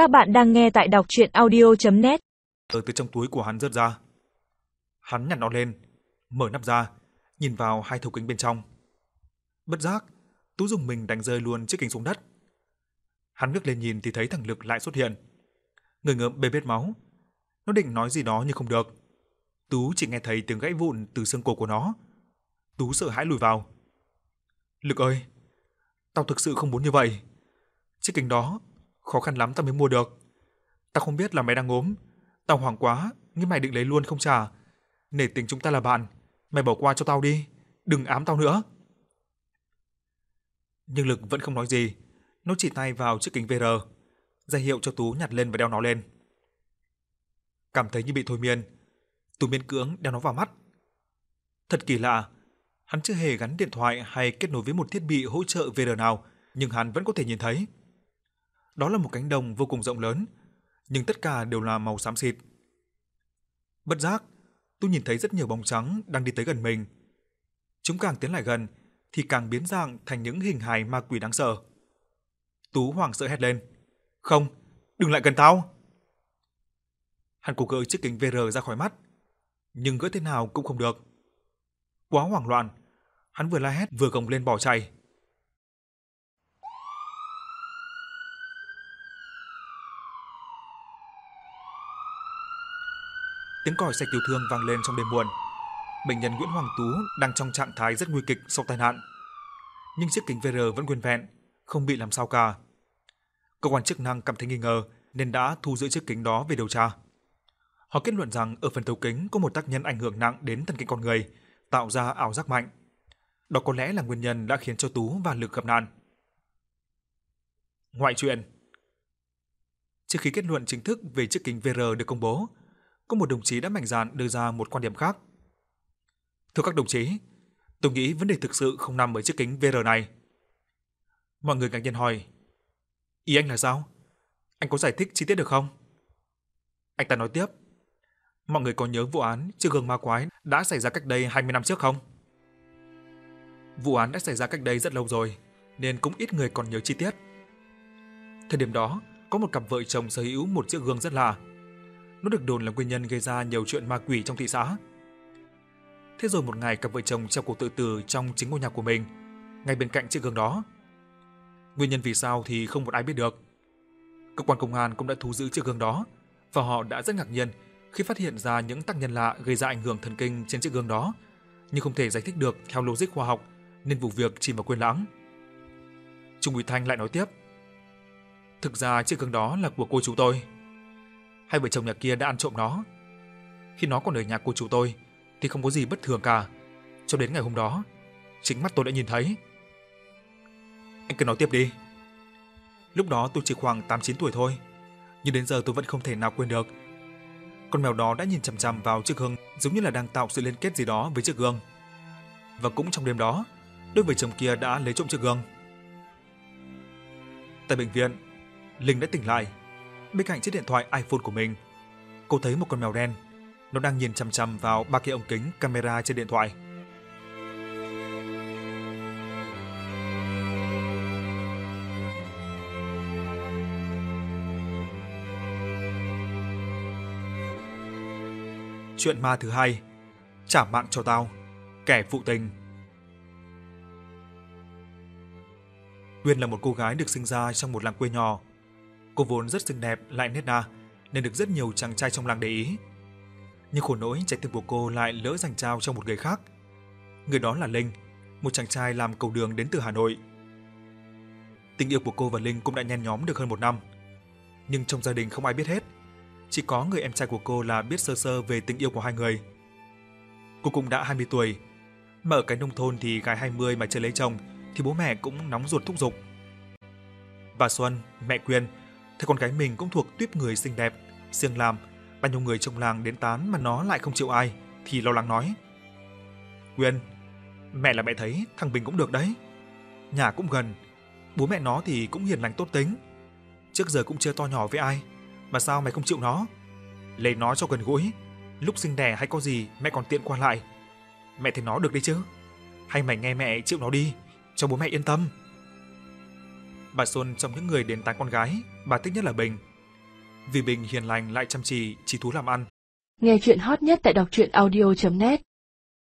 Các bạn đang nghe tại đọc chuyện audio.net Từ từ trong túi của hắn rớt ra. Hắn nhặt nó lên, mở nắp ra, nhìn vào hai thấu kính bên trong. Bất giác, Tú dùng mình đánh rơi luôn chiếc kính xuống đất. Hắn ngước lên nhìn thì thấy thằng Lực lại xuất hiện. Người ngợm bê bết máu. Nó định nói gì đó nhưng không được. Tú chỉ nghe thấy tiếng gãy vụn từ xương cổ của nó. Tú sợ hãi lùi vào. Lực ơi, tao thực sự không muốn như vậy. Chiếc kính đó, khó khăn lắm tao mới mua được. Tao không biết là mày đang ốm. Tao hoảng quá, nghĩ mày định lấy luôn không trả. Nể tình chúng ta là bạn, mày bỏ qua cho tao đi, đừng ám tao nữa. Nhưng Lực vẫn không nói gì, nó chỉ tay vào chiếc kính VR, ra hiệu cho Tú nhặt lên và đeo nó lên. Cảm thấy như bị thôi miên, Tú miên cưỡng đeo nó vào mắt. Thật kỳ lạ, hắn chưa hề gắn điện thoại hay kết nối với một thiết bị hỗ trợ VR nào, nhưng hắn vẫn có thể nhìn thấy. Đó là một cánh đồng vô cùng rộng lớn, nhưng tất cả đều là màu xám xịt. Bất giác, tôi nhìn thấy rất nhiều bóng trắng đang đi tới gần mình. Chúng càng tiến lại gần thì càng biến dạng thành những hình hài ma quỷ đáng sợ. Tú hoảng sợ hét lên. Không, đừng lại gần tao. Hắn cố gỡ chiếc kính VR ra khỏi mắt, nhưng gỡ thế nào cũng không được. Quá hoảng loạn, hắn vừa la hét vừa gồng lên bỏ chạy. Tiếng còi xe cứu thương vang lên trong đêm muộn. Bệnh nhân Nguyễn Hoàng Tú đang trong trạng thái rất nguy kịch sau tai nạn. Nhưng chiếc kính VR vẫn nguyên vẹn, không bị làm sao cả. Cơ quan chức năng cảm thấy nghi ngờ nên đã thu giữ chiếc kính đó về điều tra. Họ kết luận rằng ở phần thấu kính có một tác nhân ảnh hưởng nặng đến thần kinh con người, tạo ra ảo giác mạnh. Đó có lẽ là nguyên nhân đã khiến cho Tú và Lực gặp nạn. Ngoại truyện Trước khi kết luận chính thức về chiếc kính VR được công bố, có một đồng chí đã mạnh dạn đưa ra một quan điểm khác. Thưa các đồng chí, tôi nghĩ vấn đề thực sự không nằm ở chiếc kính VR này. Mọi người ngạc nhiên hỏi, ý anh là sao? Anh có giải thích chi tiết được không? Anh ta nói tiếp, mọi người có nhớ vụ án chiếc gương ma quái đã xảy ra cách đây 20 năm trước không? Vụ án đã xảy ra cách đây rất lâu rồi, nên cũng ít người còn nhớ chi tiết. Thời điểm đó, có một cặp vợ chồng sở hữu một chiếc gương rất lạ. Nó được đồn là nguyên nhân gây ra nhiều chuyện ma quỷ trong thị xã. Thế rồi một ngày cặp vợ chồng treo cổ tự tử trong chính ngôi nhà của mình, ngay bên cạnh chiếc gương đó. Nguyên nhân vì sao thì không một ai biết được. Cơ quan công an cũng đã thu giữ chiếc gương đó và họ đã rất ngạc nhiên khi phát hiện ra những tác nhân lạ gây ra ảnh hưởng thần kinh trên chiếc gương đó, nhưng không thể giải thích được theo logic khoa học nên vụ việc chỉ vào quên lãng. Trung úy Thanh lại nói tiếp: Thực ra chiếc gương đó là của cô chú tôi. Hai vợ chồng nhà kia đã ăn trộm nó. Khi nó còn ở nhà cô chú tôi thì không có gì bất thường cả. Cho đến ngày hôm đó, chính mắt tôi đã nhìn thấy. Anh cứ nói tiếp đi. Lúc đó tôi chỉ khoảng 8-9 tuổi thôi, nhưng đến giờ tôi vẫn không thể nào quên được. Con mèo đó đã nhìn chằm chằm vào chiếc gương giống như là đang tạo sự liên kết gì đó với chiếc gương. Và cũng trong đêm đó, đôi vợ chồng kia đã lấy trộm chiếc gương. Tại bệnh viện, Linh đã tỉnh lại. Bên cạnh chiếc điện thoại iPhone của mình, cô thấy một con mèo đen. Nó đang nhìn chằm chằm vào ba cái ống kính camera trên điện thoại. Chuyện ma thứ hai, trả mạng cho tao, kẻ phụ tình. Uyên là một cô gái được sinh ra trong một làng quê nhỏ. Cô vốn rất xinh đẹp lại nết na, nên được rất nhiều chàng trai trong làng để ý. Nhưng khổ nỗi trái tim của cô lại lỡ dành trao cho một người khác. Người đó là Linh, một chàng trai làm cầu đường đến từ Hà Nội. Tình yêu của cô và Linh cũng đã nhen nhóm được hơn một năm. Nhưng trong gia đình không ai biết hết. Chỉ có người em trai của cô là biết sơ sơ về tình yêu của hai người. Cô cũng đã 20 tuổi, mà ở cái nông thôn thì gái 20 mà chưa lấy chồng thì bố mẹ cũng nóng ruột thúc giục. Bà Xuân, mẹ Quyên, thấy con gái mình cũng thuộc tuyếp người xinh đẹp, siêng làm, bao nhiêu người trong làng đến tán mà nó lại không chịu ai, thì lo lắng nói. Quyên, mẹ là mẹ thấy thằng Bình cũng được đấy. Nhà cũng gần, bố mẹ nó thì cũng hiền lành tốt tính. Trước giờ cũng chưa to nhỏ với ai, mà sao mày không chịu nó? Lấy nó cho gần gũi, lúc sinh đẻ hay có gì mẹ còn tiện qua lại. Mẹ thấy nó được đi chứ? Hay mày nghe mẹ chịu nó đi, cho bố mẹ yên tâm. Bà Xuân trong những người đến tán con gái, bà thích nhất là Bình. Vì Bình hiền lành lại chăm chỉ, chỉ thú làm ăn. Nghe chuyện hot nhất tại đọc truyện audio.net